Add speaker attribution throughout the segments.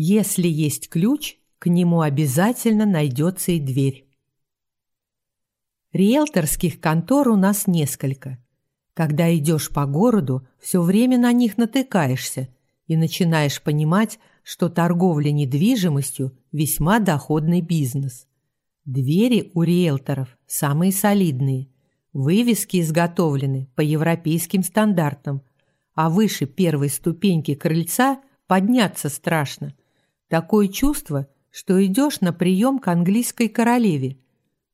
Speaker 1: Если есть ключ, к нему обязательно найдется и дверь. Риэлторских контор у нас несколько. Когда идешь по городу, все время на них натыкаешься и начинаешь понимать, что торговля недвижимостью – весьма доходный бизнес. Двери у риэлторов самые солидные, вывески изготовлены по европейским стандартам, а выше первой ступеньки крыльца подняться страшно. Такое чувство, что идешь на прием к английской королеве.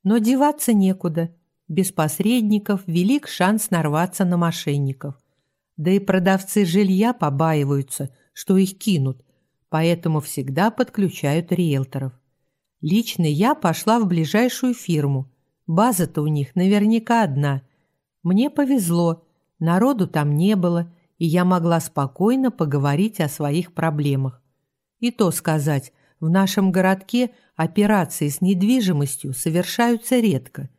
Speaker 1: Но деваться некуда. Без посредников велик шанс нарваться на мошенников. Да и продавцы жилья побаиваются, что их кинут, поэтому всегда подключают риэлторов. Лично я пошла в ближайшую фирму. База-то у них наверняка одна. Мне повезло, народу там не было, и я могла спокойно поговорить о своих проблемах. И то сказать, в нашем городке операции с недвижимостью совершаются редко.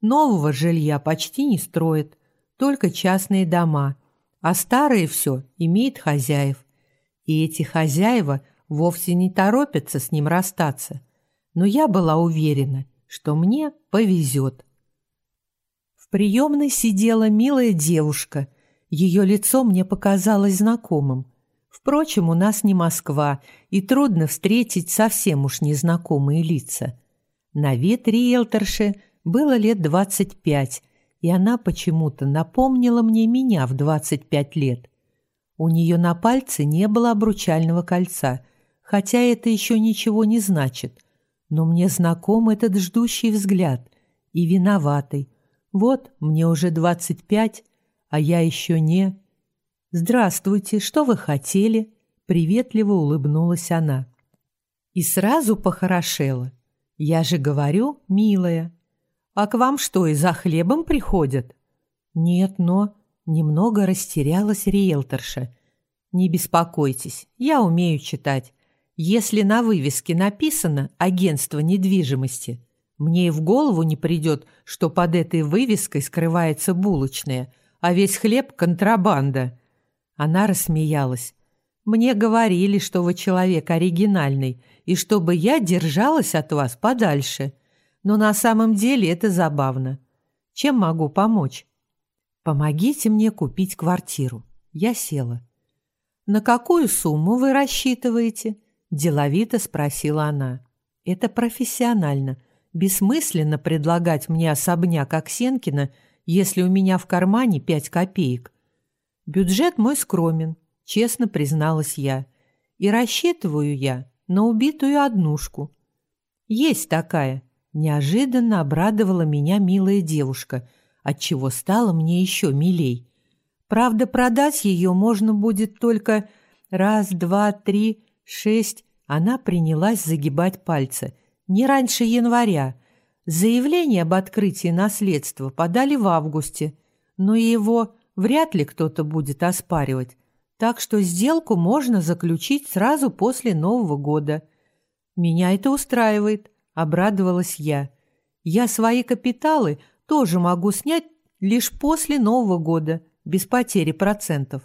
Speaker 1: Нового жилья почти не строят, только частные дома – а старое все имеет хозяев. И эти хозяева вовсе не торопятся с ним расстаться. Но я была уверена, что мне повезет. В приемной сидела милая девушка. Ее лицо мне показалось знакомым. Впрочем, у нас не Москва, и трудно встретить совсем уж незнакомые лица. На вид риэлторши было лет двадцать пять, и она почему-то напомнила мне меня в 25 лет. У нее на пальце не было обручального кольца, хотя это еще ничего не значит. Но мне знаком этот ждущий взгляд и виноватый. Вот, мне уже 25, а я еще не... «Здравствуйте, что вы хотели?» Приветливо улыбнулась она. И сразу похорошела. «Я же говорю, милая, «А к вам что, и за хлебом приходят?» «Нет, но...» Немного растерялась риэлторша. «Не беспокойтесь, я умею читать. Если на вывеске написано «Агентство недвижимости», мне и в голову не придет, что под этой вывеской скрывается булочная, а весь хлеб — контрабанда». Она рассмеялась. «Мне говорили, что вы человек оригинальный, и чтобы я держалась от вас подальше но на самом деле это забавно. Чем могу помочь? Помогите мне купить квартиру. Я села. На какую сумму вы рассчитываете? Деловито спросила она. Это профессионально. Бессмысленно предлагать мне особняк Аксенкина, если у меня в кармане пять копеек. Бюджет мой скромен, честно призналась я. И рассчитываю я на убитую однушку. Есть такая, Неожиданно обрадовала меня милая девушка, отчего стало мне еще милей. Правда, продать ее можно будет только раз, два, три, шесть. Она принялась загибать пальцы. Не раньше января. Заявление об открытии наследства подали в августе, но его вряд ли кто-то будет оспаривать. Так что сделку можно заключить сразу после Нового года. Меня это устраивает обрадовалась я. Я свои капиталы тоже могу снять лишь после Нового года, без потери процентов.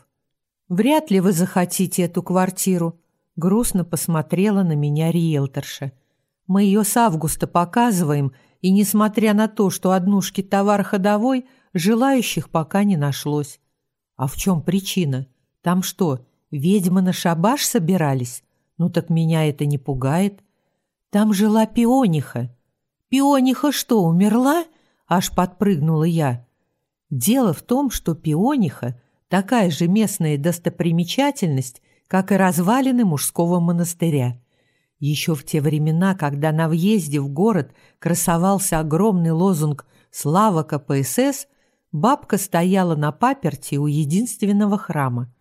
Speaker 1: Вряд ли вы захотите эту квартиру, грустно посмотрела на меня риэлторша. Мы ее с августа показываем, и несмотря на то, что однушки товар ходовой, желающих пока не нашлось. А в чем причина? Там что, ведьмы на шабаш собирались? Ну так меня это не пугает. Там жила пиониха. Пиониха что, умерла? Аж подпрыгнула я. Дело в том, что пиониха – такая же местная достопримечательность, как и развалины мужского монастыря. Еще в те времена, когда на въезде в город красовался огромный лозунг «Слава КПСС», бабка стояла на паперти у единственного храма.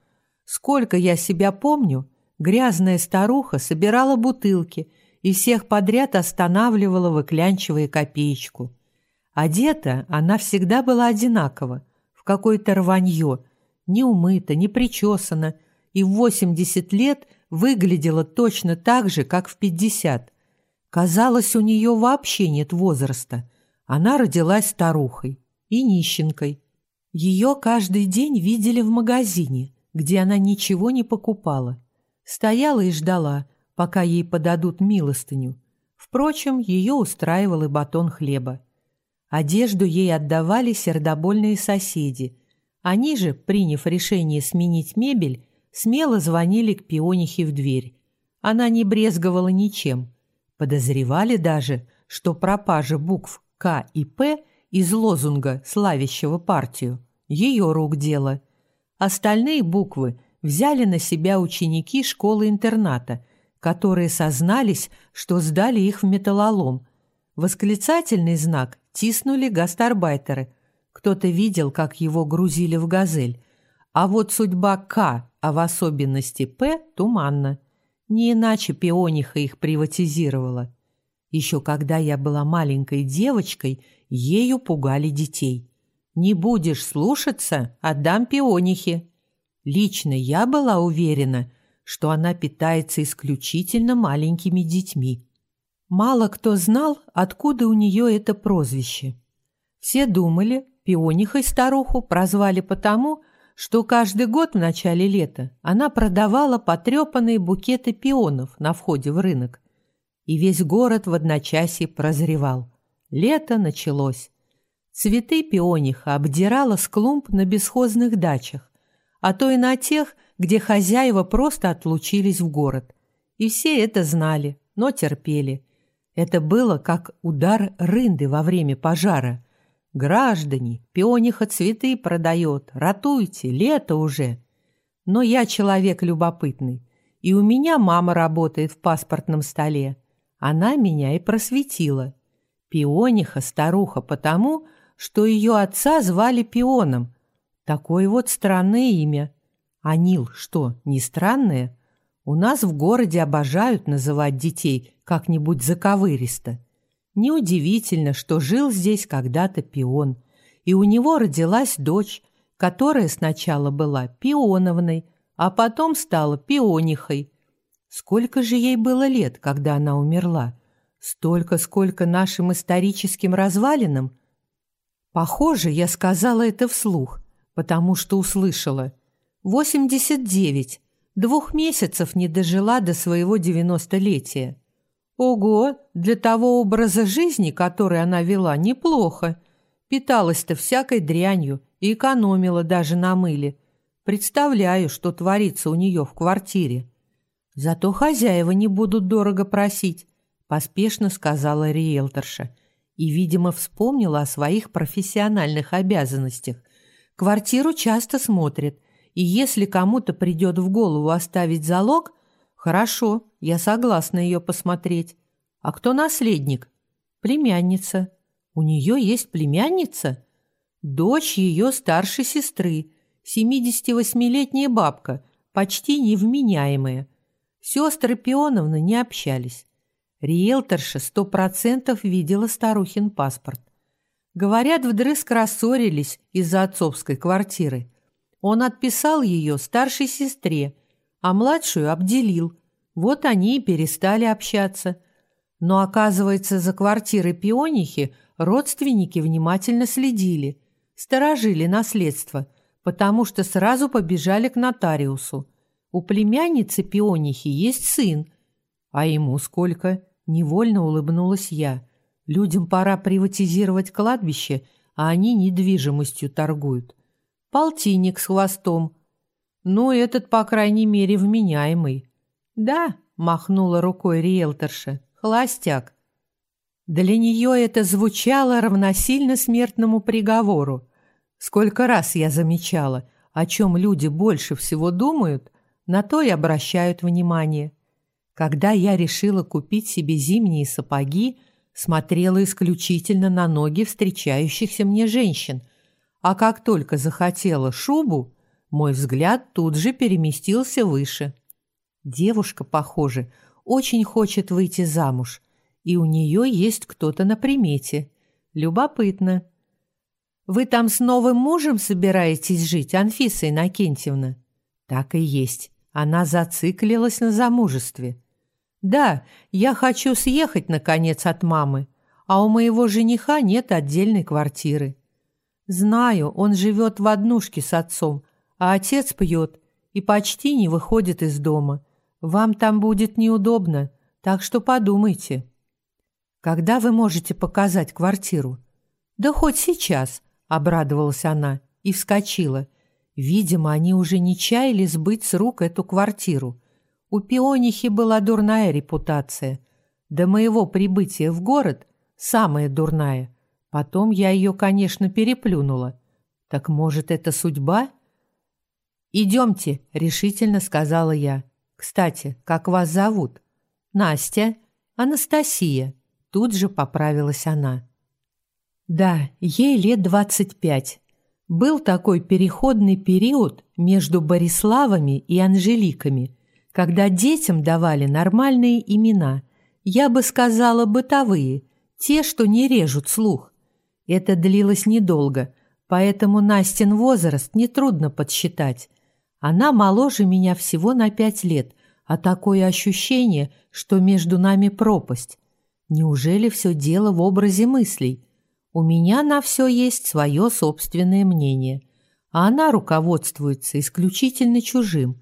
Speaker 1: Сколько я себя помню, грязная старуха собирала бутылки – и всех подряд останавливала, выклянчивая копеечку. Одета она всегда была одинакова, в какое-то рванье, не умыта, не причесана, и в 80 лет выглядела точно так же, как в 50. Казалось, у нее вообще нет возраста. Она родилась старухой и нищенкой. Ее каждый день видели в магазине, где она ничего не покупала. Стояла и ждала, пока ей подадут милостыню. Впрочем, ее устраивал и батон хлеба. Одежду ей отдавали сердобольные соседи. Они же, приняв решение сменить мебель, смело звонили к пионихе в дверь. Она не брезговала ничем. Подозревали даже, что пропажа букв «К» и «П» из лозунга, славящего партию, ее рук дело. Остальные буквы взяли на себя ученики школы-интерната, которые сознались, что сдали их в металлолом. Восклицательный знак тиснули гастарбайтеры. Кто-то видел, как его грузили в «Газель». А вот судьба К, а в особенности П, туманна. Не иначе пиониха их приватизировала. Еще когда я была маленькой девочкой, ею пугали детей. «Не будешь слушаться, отдам пионихе». Лично я была уверена, что она питается исключительно маленькими детьми. Мало кто знал, откуда у нее это прозвище. Все думали, пионихой старуху прозвали потому, что каждый год в начале лета она продавала потрепанные букеты пионов на входе в рынок. И весь город в одночасье прозревал. Лето началось. Цветы пиониха обдирала с клумб на бесхозных дачах, а то и на тех, где хозяева просто отлучились в город. И все это знали, но терпели – это было как удар рынды во время пожара. «Граждане, пиониха цветы продает, ратуйте, лето уже!» Но я человек любопытный, и у меня мама работает в паспортном столе. Она меня и просветила. Пиониха старуха потому, что ее отца звали Пионом. Такое вот странное имя. Анил что, не странное? У нас в городе обожают называть детей как-нибудь заковыристо. Неудивительно, что жил здесь когда-то пион, и у него родилась дочь, которая сначала была пионовной, а потом стала пионихой. Сколько же ей было лет, когда она умерла? Столько, сколько нашим историческим развалинам? Похоже, я сказала это вслух, потому что услышала. «Восемьдесят девять. Двух месяцев не дожила до своего девяностолетия. Ого, для того образа жизни, который она вела, неплохо. Питалась-то всякой дрянью и экономила даже на мыле. Представляю, что творится у нее в квартире. Зато хозяева не будут дорого просить, поспешно сказала риэлторша и, видимо, вспомнила о своих профессиональных обязанностях. Квартиру часто смотрят, и если кому-то придет в голову оставить залог – Хорошо, я согласна ее посмотреть. А кто наследник? Племянница. У нее есть племянница? Дочь ее старшей сестры, 78-летняя бабка, почти невменяемая. Сестры Пионовны не общались. Риэлторша сто процентов видела старухин паспорт. Говорят, вдрызг рассорились из-за отцовской квартиры. Он отписал ее старшей сестре, а младшую обделил. Вот они и перестали общаться. Но, оказывается, за квартирой пионихи родственники внимательно следили, сторожили наследство, потому что сразу побежали к нотариусу. У племянницы пионихи есть сын. А ему сколько? Невольно улыбнулась я. Людям пора приватизировать кладбище, а они недвижимостью торгуют. Полтинник с хвостом – ну, этот, по крайней мере, вменяемый. Да, махнула рукой риэлторша, холостяк. Для нее это звучало равносильно смертному приговору. Сколько раз я замечала, о чем люди больше всего думают, на то и обращают внимание. Когда я решила купить себе зимние сапоги, смотрела исключительно на ноги встречающихся мне женщин, а как только захотела шубу, мой взгляд тут же переместился выше. Девушка, похоже, очень хочет выйти замуж, и у нее есть кто-то на примете. Любопытно. «Вы там с новым мужем собираетесь жить, Анфиса Иннокентьевна?» «Так и есть. Она зациклилась на замужестве». «Да, я хочу съехать, наконец, от мамы, а у моего жениха нет отдельной квартиры». «Знаю, он живет в однушке с отцом, а отец пьет и почти не выходит из дома. Вам там будет неудобно, так что подумайте. Когда вы можете показать квартиру? Да хоть сейчас, обрадовалась она и вскочила. Видимо, они уже не чаяли сбыть с рук эту квартиру. У пионихи была дурная репутация. До моего прибытия в город самая дурная. Потом я ее, конечно, переплюнула. Так может, это судьба? «Идемте», — решительно сказала я. «Кстати, как вас зовут?» «Настя». «Анастасия». Тут же поправилась она. Да, ей лет двадцать пять. Был такой переходный период между Бориславами и Анжеликами, когда детям давали нормальные имена. Я бы сказала, бытовые, те, что не режут слух. Это длилось недолго, поэтому Настин возраст нетрудно подсчитать. Она моложе меня всего на пять лет, а такое ощущение, что между нами пропасть. Неужели все дело в образе мыслей? У меня на все есть свое собственное мнение, а она руководствуется исключительно чужим,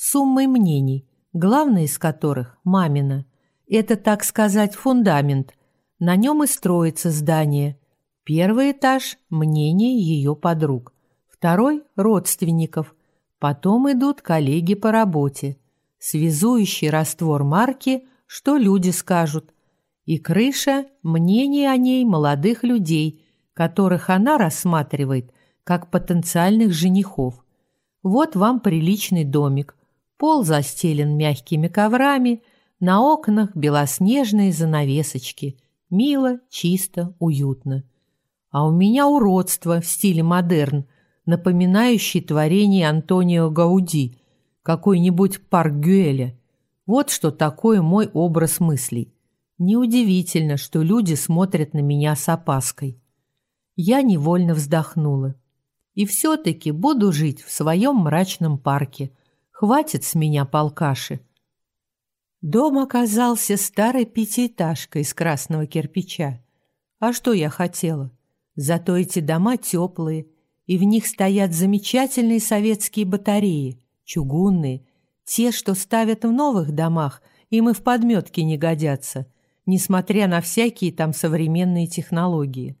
Speaker 1: суммой мнений, главное из которых – мамина. Это, так сказать, фундамент. На нем и строится здание. Первый этаж – мнение ее подруг. Второй – родственников. Потом идут коллеги по работе. Связующий раствор марки – что люди скажут – и крыша – мнение о ней молодых людей, которых она рассматривает как потенциальных женихов. Вот вам приличный домик, пол застелен мягкими коврами, на окнах белоснежные занавесочки. Мило, чисто, уютно. А у меня уродство в стиле модерн, напоминающий творение Антонио Гауди, какой-нибудь парк Гюэля. Вот что такое мой образ мыслей. Неудивительно, что люди смотрят на меня с опаской. Я невольно вздохнула. И все-таки буду жить в своем мрачном парке. Хватит с меня полкаши. Дом оказался старой пятиэтажкой из красного кирпича. А что я хотела? Зато эти дома теплые, и в них стоят замечательные советские батареи, чугунные, те, что ставят в новых домах, им и в подметке не годятся – несмотря на всякие там современные технологии.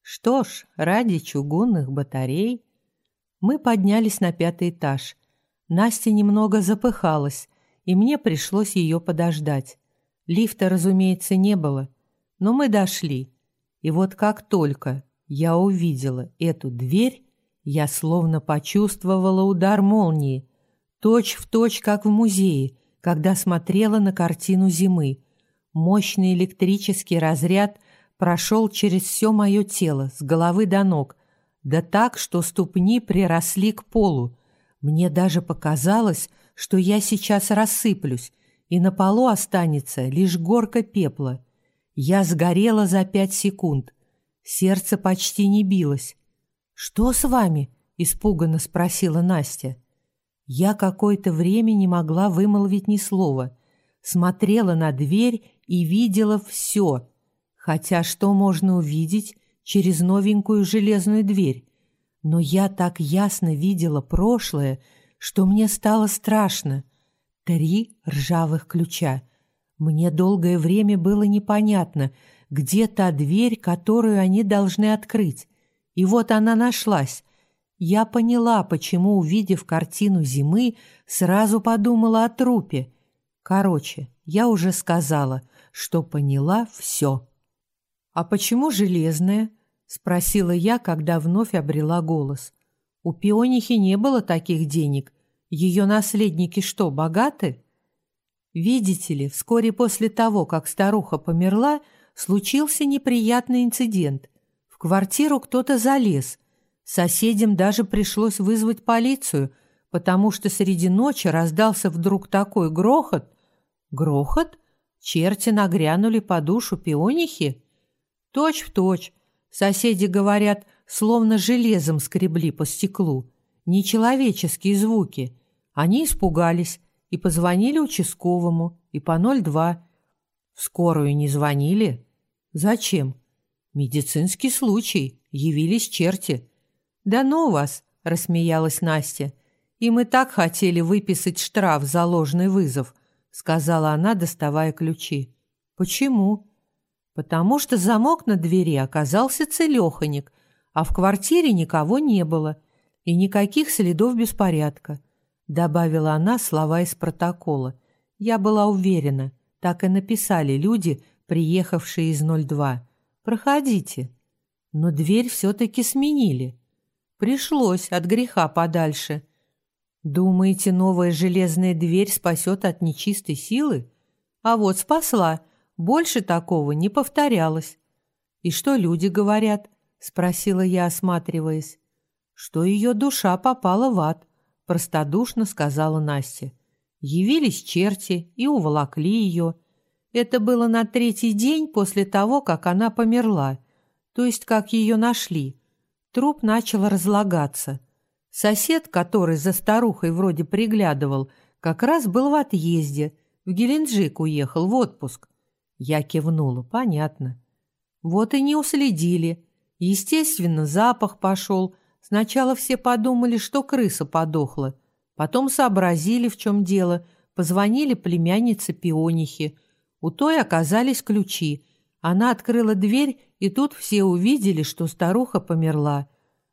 Speaker 1: Что ж, ради чугунных батарей мы поднялись на пятый этаж. Настя немного запыхалась, и мне пришлось ее подождать. Лифта, разумеется, не было, но мы дошли. И вот как только я увидела эту дверь, я словно почувствовала удар молнии, точь в точь, как в музее, когда смотрела на картину зимы – Мощный электрический разряд прошел через все мое тело, с головы до ног, да так, что ступни приросли к полу. Мне даже показалось, что я сейчас рассыплюсь, и на полу останется лишь горка пепла. Я сгорела за пять секунд. Сердце почти не билось. «Что с вами?» – испуганно спросила Настя. Я какое-то время не могла вымолвить ни слова. Смотрела на дверь и видела все. Хотя что можно увидеть через новенькую железную дверь? Но я так ясно видела прошлое, что мне стало страшно. Три ржавых ключа. Мне долгое время было непонятно, где та дверь, которую они должны открыть. И вот она нашлась. Я поняла, почему, увидев картину зимы, сразу подумала о трупе. Короче, я уже сказала, что поняла все. «А почему железная?» – спросила я, когда вновь обрела голос. «У пионихи не было таких денег. Ее наследники что, богаты?» Видите ли, вскоре после того, как старуха померла, случился неприятный инцидент. В квартиру кто-то залез. Соседям даже пришлось вызвать полицию, потому что среди ночи раздался вдруг такой грохот. Грохот? Черти нагрянули по душу пионихи? Точь в точь. Соседи говорят, словно железом скребли по стеклу. Нечеловеческие звуки. Они испугались и позвонили участковому, и по 02. В скорую не звонили? Зачем? Медицинский случай. Явились черти. Да ну вас, рассмеялась Настя. И мы так хотели выписать штраф за ложный вызов –— сказала она, доставая ключи. «Почему?» «Потому что замок на двери оказался целеханик, а в квартире никого не было и никаких следов беспорядка», — добавила она слова из протокола. Я была уверена, так и написали люди, приехавшие из 02. «Проходите». Но дверь все-таки сменили. Пришлось от греха подальше. Думаете, новая железная дверь спасет от нечистой силы? А вот спасла. Больше такого не повторялось. И что люди говорят? Спросила я, осматриваясь. Что ее душа попала в ад, простодушно сказала Настя. Явились черти и уволокли ее. Это было на третий день после того, как она померла, то есть как ее нашли. Труп начал разлагаться. Сосед, который за старухой вроде приглядывал, как раз был в отъезде, в Геленджик уехал в отпуск. Я кивнула, понятно. Вот и не уследили. Естественно, запах пошел. Сначала все подумали, что крыса подохла. Потом сообразили, в чем дело. Позвонили племяннице Пионихе. У той оказались ключи. Она открыла дверь, и тут все увидели, что старуха померла.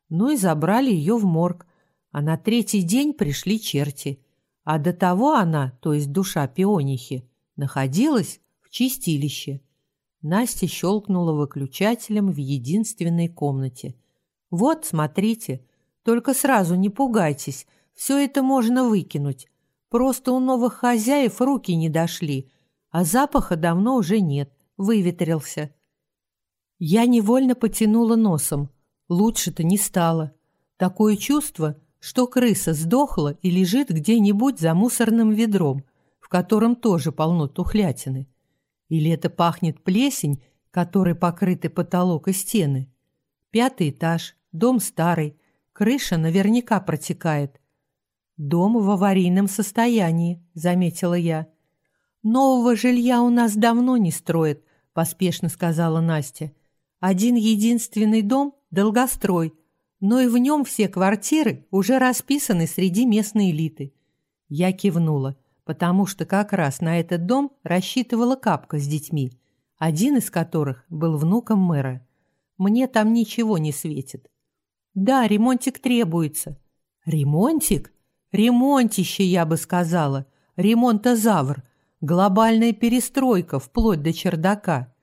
Speaker 1: Ну и забрали ее в морг а на третий день пришли черти. А до того она, то есть душа пионихи, находилась чистилище. Настя щелкнула выключателем в единственной комнате. «Вот, смотрите, только сразу не пугайтесь, все это можно выкинуть. Просто у новых хозяев руки не дошли, а запаха давно уже нет, выветрился». Я невольно потянула носом. Лучше-то не стало. Такое чувство, что крыса сдохла и лежит где-нибудь за мусорным ведром, в котором тоже полно тухлятины. Или это пахнет плесень, которой покрыты потолок и стены. Пятый этаж, дом старый, крыша наверняка протекает. Дом в аварийном состоянии, заметила я. Нового жилья у нас давно не строят, поспешно сказала Настя. Один единственный дом – долгострой – но и в нем все квартиры уже расписаны среди местной элиты. Я кивнула, потому что как раз на этот дом рассчитывала Капка с детьми, один из которых был внуком мэра. Мне там ничего не светит. Да, ремонтик требуется. Ремонтик? Ремонтище, я бы сказала. Ремонтозавр. Глобальная перестройка вплоть до чердака.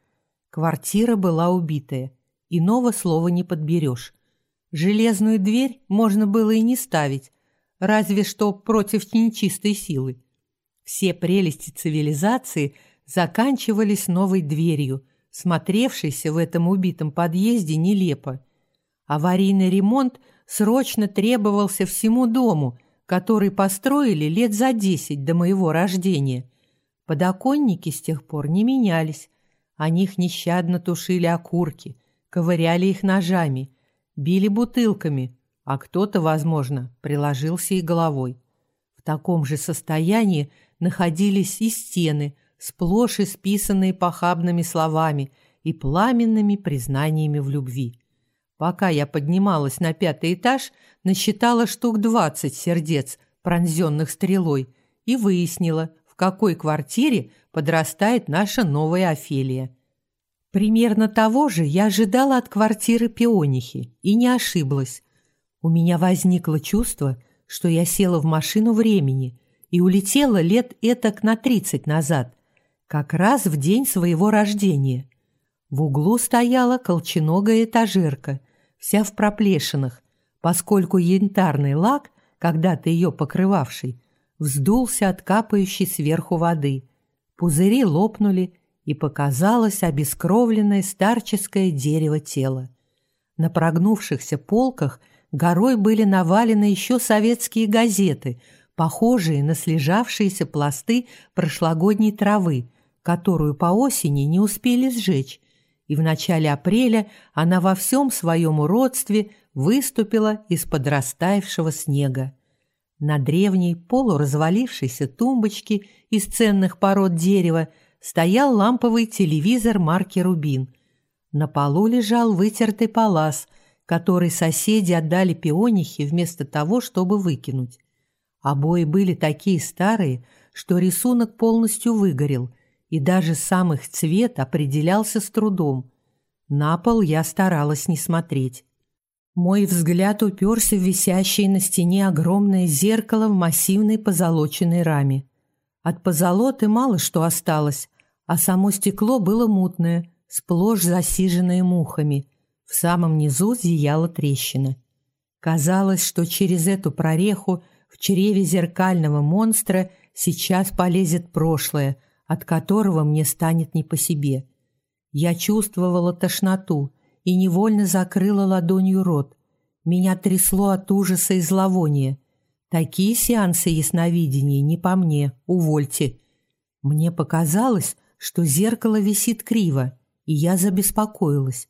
Speaker 1: Квартира была убитая. Иного слова не подберешь. Железную дверь можно было и не ставить, разве что против нечистой силы. Все прелести цивилизации заканчивались новой дверью, смотревшейся в этом убитом подъезде нелепо. Аварийный ремонт срочно требовался всему дому, который построили лет за десять до моего рождения. Подоконники с тех пор не менялись, о них нещадно тушили окурки, ковыряли их ножами – били бутылками, а кто-то, возможно, приложился и головой. В таком же состоянии находились и стены, сплошь исписанные похабными словами и пламенными признаниями в любви. Пока я поднималась на пятый этаж, насчитала штук двадцать сердец, пронзенных стрелой, и выяснила, в какой квартире подрастает наша новая Офелия. Примерно того же я ожидала от квартиры Пионихи и не ошиблась. У меня возникло чувство, что я села в машину времени и улетела лет этак на тридцать назад, как раз в день своего рождения. В углу стояла колченогая этажерка, вся в проплешинах, поскольку янтарный лак, когда-то ее покрывавший, вздулся от капающей сверху воды. Пузыри лопнули, и показалось обескровленное старческое дерево тела. На прогнувшихся полках горой были навалены еще советские газеты, похожие на слежавшиеся пласты прошлогодней травы, которую по осени не успели сжечь, и в начале апреля она во всем своем уродстве выступила из-под растаявшего снега. На древней полуразвалившейся тумбочке из ценных пород дерева стоял ламповый телевизор марки «Рубин». На полу лежал вытертый палас, который соседи отдали пионихе вместо того, чтобы выкинуть. Обои были такие старые, что рисунок полностью выгорел, и даже сам их цвет определялся с трудом. На пол я старалась не смотреть. Мой взгляд уперся в висящее на стене огромное зеркало в массивной позолоченной раме. От позолоты мало что осталось, а само стекло было мутное, сплошь засиженное мухами. В самом низу зияла трещина. Казалось, что через эту прореху в чреве зеркального монстра сейчас полезет прошлое, от которого мне станет не по себе. Я чувствовала тошноту и невольно закрыла ладонью рот. Меня трясло от ужаса и зловония. Такие сеансы ясновидения не по мне, увольте. Мне показалось, что зеркало висит криво, и я забеспокоилась.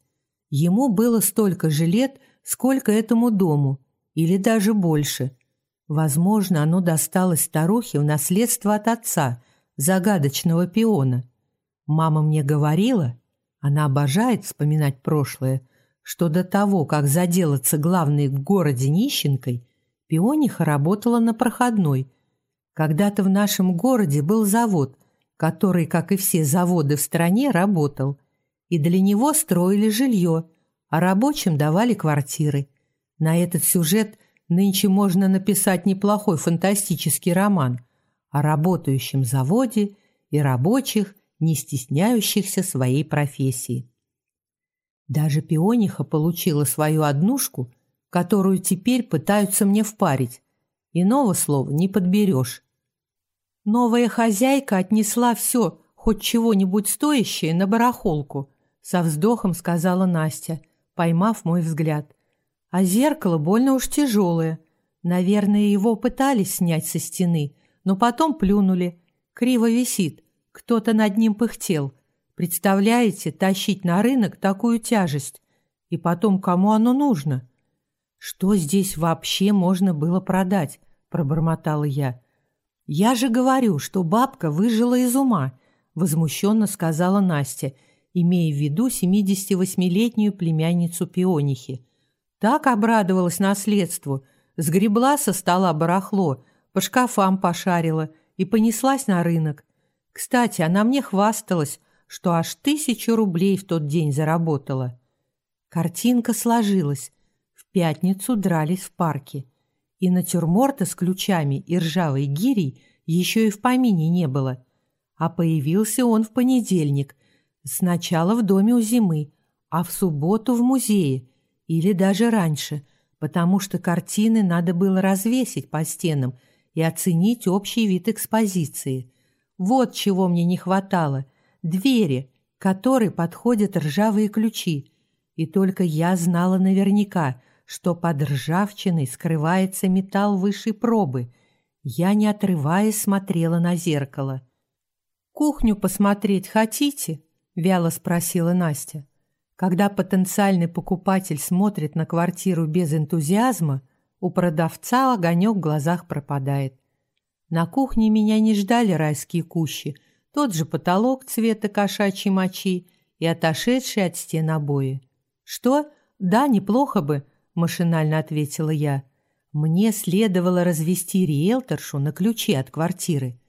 Speaker 1: Ему было столько же лет, сколько этому дому, или даже больше. Возможно, оно досталось старухе в наследство от отца, загадочного пиона. Мама мне говорила, она обожает вспоминать прошлое, что до того, как заделаться главной в городе нищенкой, пиониха работала на проходной. Когда-то в нашем городе был завод, который, как и все заводы в стране, работал, и для него строили жилье – а рабочим давали квартиры. На этот сюжет нынче можно написать неплохой фантастический роман о работающем заводе и рабочих, не стесняющихся своей профессии. Даже пиониха получила свою однушку, которую теперь пытаются мне впарить. Иного слова не подберешь. Новая хозяйка отнесла все, хоть чего-нибудь стоящее, на барахолку, со вздохом сказала Настя – поймав мой взгляд. А зеркало больно уж тяжелое. Наверное, его пытались снять со стены, но потом плюнули. Криво висит, кто-то над ним пыхтел. Представляете, тащить на рынок такую тяжесть? И потом, кому оно нужно? Что здесь вообще можно было продать? Пробормотала я. Я же говорю, что бабка выжила из ума, возмущенно сказала Настя имея в виду 78-летнюю племянницу Пионихи. Так обрадовалась наследству, сгребла со стола барахло, по шкафам пошарила и понеслась на рынок. Кстати, она мне хвасталась, что аж тысячу рублей в тот день заработала. Картинка сложилась. В пятницу дрались в парке. И натюрморта с ключами и ржавой гирей еще и в помине не было. А появился он в понедельник – Сначала в доме у зимы, а в субботу в музее, или даже раньше, потому что картины надо было развесить по стенам и оценить общий вид экспозиции. Вот чего мне не хватало – двери, к которой подходят ржавые ключи. И только я знала наверняка, что под ржавчиной скрывается металл высшей пробы. Я, не отрываясь, смотрела на зеркало. «Кухню посмотреть хотите?» вяло спросила Настя. Когда потенциальный покупатель смотрит на квартиру без энтузиазма, у продавца огонек в глазах пропадает. На кухне меня не ждали райские кущи, тот же потолок цвета кошачьей мочи и отошедшие от стен обои. «Что? Да, неплохо бы», – машинально ответила я. «Мне следовало развести риэлторшу на ключи от квартиры».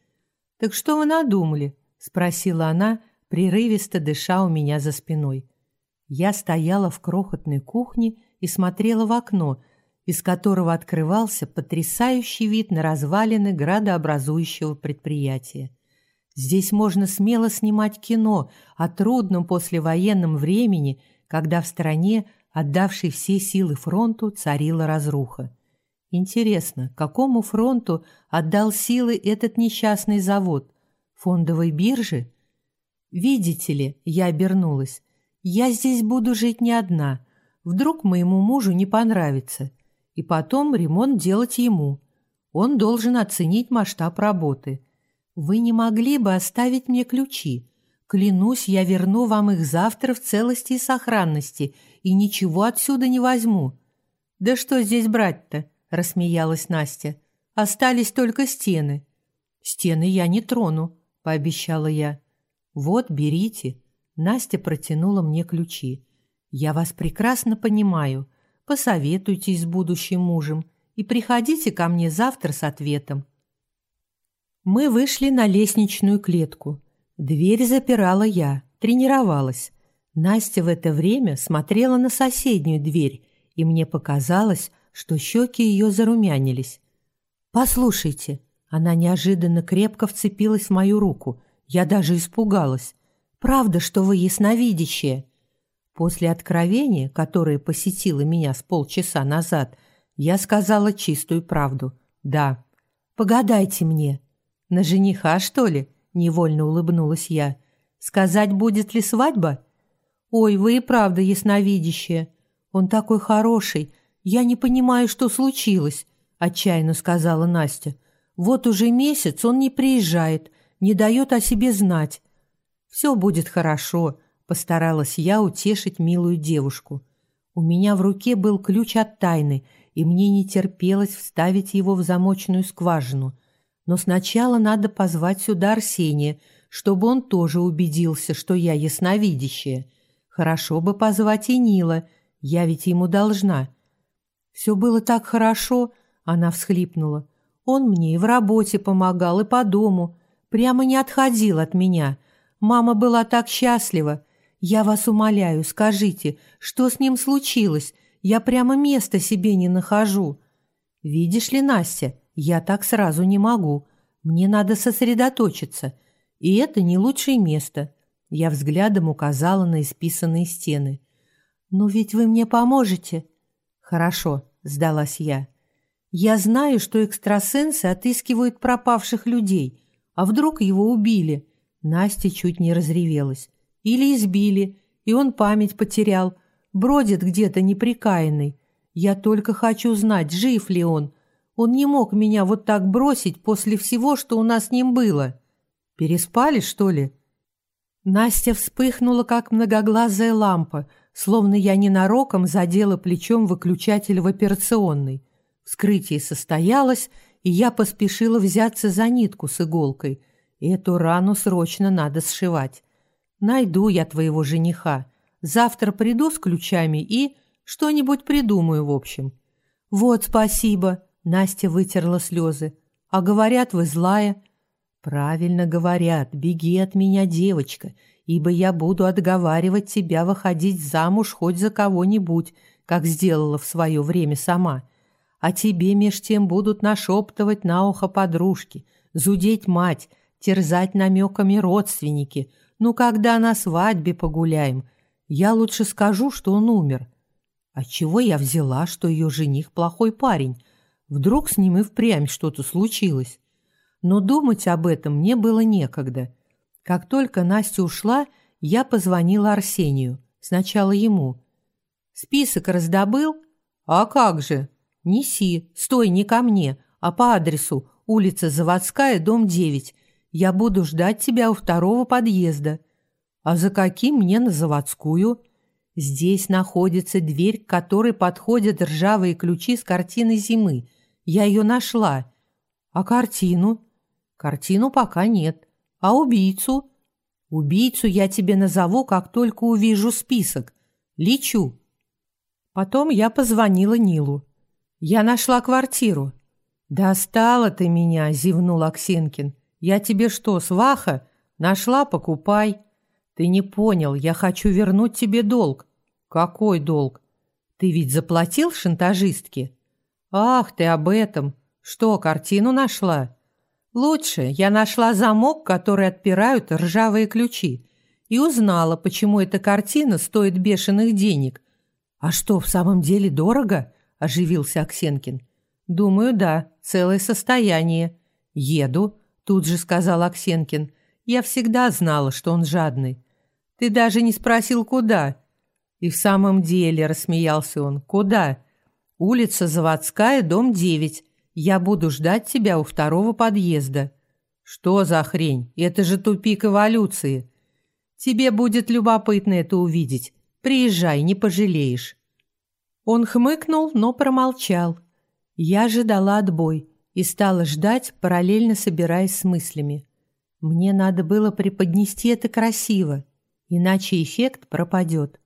Speaker 1: «Так что вы надумали?» – спросила она, прерывисто дыша у меня за спиной. Я стояла в крохотной кухне и смотрела в окно, из которого открывался потрясающий вид на развалины градообразующего предприятия. Здесь можно смело снимать кино о трудном послевоенном времени, когда в стране, отдавшей все силы фронту, царила разруха. Интересно, какому фронту отдал силы этот несчастный завод? Фондовой биржи? Видите ли, я обернулась. Я здесь буду жить не одна. Вдруг моему мужу не понравится. И потом ремонт делать ему. Он должен оценить масштаб работы. Вы не могли бы оставить мне ключи? Клянусь, я верну вам их завтра в целости и сохранности и ничего отсюда не возьму. Да что здесь брать-то? рассмеялась Настя. Остались только стены. Стены я не трону, пообещала я. «Вот, берите». Настя протянула мне ключи. «Я вас прекрасно понимаю. Посоветуйтесь с будущим мужем и приходите ко мне завтра с ответом». Мы вышли на лестничную клетку. Дверь запирала я, тренировалась. Настя в это время смотрела на соседнюю дверь, и мне показалось, что щеки ее зарумянились. «Послушайте», она неожиданно крепко вцепилась в мою руку. Я даже испугалась. «Правда, что вы ясновидящая?» После откровения, которое посетило меня с полчаса назад, я сказала чистую правду. «Да». «Погадайте мне», «На жениха, что ли?» – невольно улыбнулась я. «Сказать, будет ли свадьба?» «Ой, вы и правда ясновидящая. Он такой хороший. Я не понимаю, что случилось», – отчаянно сказала Настя. «Вот уже месяц он не приезжает, не дает о себе знать». «Все будет хорошо», – постаралась я утешить милую девушку. У меня в руке был ключ от тайны, и мне не терпелось вставить его в замочную скважину – но сначала надо позвать сюда Арсения, чтобы он тоже убедился, что я ясновидящая. Хорошо бы позвать и Нила, я ведь ему должна. Все было так хорошо, она всхлипнула. Он мне и в работе помогал, и по дому. Прямо не отходил от меня. Мама была так счастлива. Я вас умоляю, скажите, что с ним случилось? Я прямо места себе не нахожу. Видишь ли, Настя, я так сразу не могу. Мне надо сосредоточиться. И это не лучшее место. Я взглядом указала на исписанные стены. «Но ведь вы мне поможете». «Хорошо», — сдалась я. «Я знаю, что экстрасенсы отыскивают пропавших людей. А вдруг его убили?» Настя чуть не разревелась. «Или избили, и он память потерял. Бродит где-то неприкаянный. Я только хочу знать, жив ли он. Он не мог меня вот так бросить после всего, что у нас с ним было. Переспали, что ли? Настя вспыхнула, как многоглазая лампа, словно я ненароком задела плечом выключатель в операционной. Вскрытие состоялось, и я поспешила взяться за нитку с иголкой. Эту рану срочно надо сшивать. Найду я твоего жениха. Завтра приду с ключами и что-нибудь придумаю, в общем. Вот, спасибо. Настя вытерла слезы. «А говорят, вы злая». «Правильно говорят, беги от меня, девочка, ибо я буду отговаривать тебя выходить замуж хоть за кого-нибудь, как сделала в свое время сама. А тебе меж тем будут нашептывать на ухо подружки, зудеть мать, терзать намеками родственники. Ну, когда на свадьбе погуляем? Я лучше скажу, что он умер». А чего я взяла, что ее жених плохой парень? Вдруг с ним и впрямь что-то случилось. Но думать об этом мне было некогда. Как только Настя ушла, я позвонила Арсению. Сначала ему. «Список раздобыл?» «А как же?» «Неси. Стой, не ко мне, а по адресу. Улица Заводская, дом 9. Я буду ждать тебя у второго подъезда». «А за каким мне на Заводскую?» «Здесь находится дверь, к которой подходят ржавые ключи с картины зимы. Я ее нашла. А картину? Картину пока нет. А убийцу? Убийцу я тебе назову, как только увижу список. Лечу. Потом я позвонила Нилу. Я нашла квартиру. «Достала ты меня», — зевнул Аксенкин. «Я тебе что, сваха? Нашла, покупай». «Ты не понял, я хочу вернуть тебе долг». «Какой долг? Ты ведь заплатил шантажистке?» «Ах, ты об этом! Что, картину нашла?» «Лучше я нашла замок, который отпирают ржавые ключи, и узнала, почему эта картина стоит бешеных денег». «А что, в самом деле дорого?» – оживился Аксенкин. «Думаю, да, целое состояние». «Еду», – тут же сказал Аксенкин. «Я всегда знала, что он жадный». «Ты даже не спросил, куда?» «И в самом деле», – рассмеялся он, – «куда?» Улица Заводская, дом 9. Я буду ждать тебя у второго подъезда. Что за хрень? Это же тупик эволюции. Тебе будет любопытно это увидеть. Приезжай, не пожалеешь. Он хмыкнул, но промолчал. Я ожидала отбой и стала ждать, параллельно собираясь с мыслями. Мне надо было преподнести это красиво, иначе эффект пропадет.